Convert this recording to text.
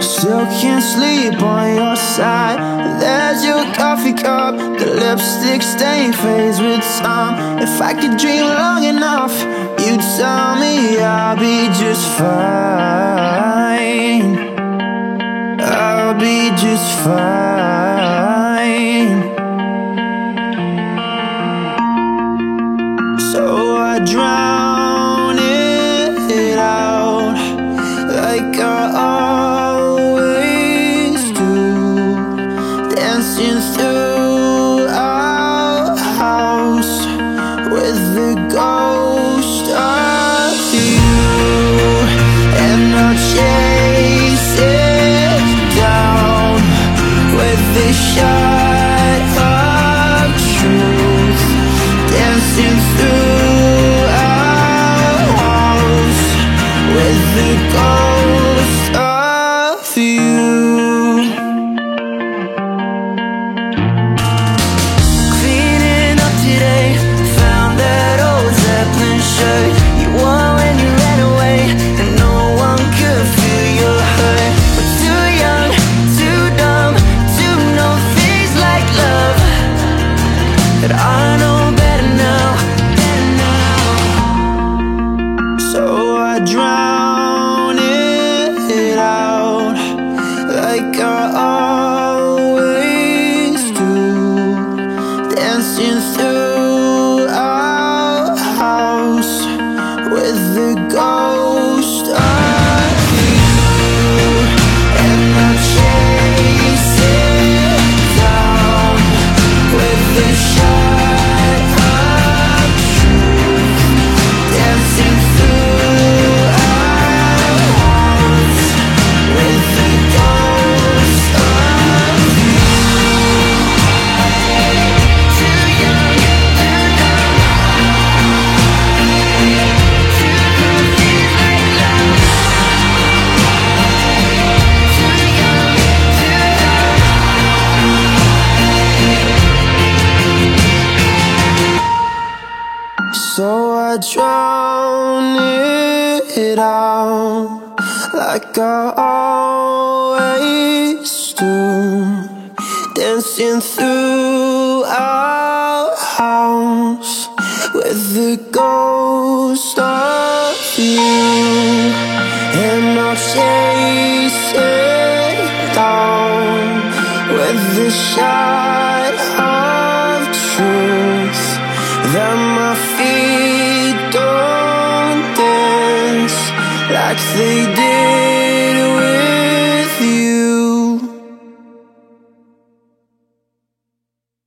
Still can't sleep on your side. There's your coffee cup, the lipstick stain fades with time. If I could dream long enough, you'd tell me I'll be just fine. I'll be just fine. With the ghost So I drown it out like I always do, dancing through our house with the ghost of you, and I'll chase it down with the shot they did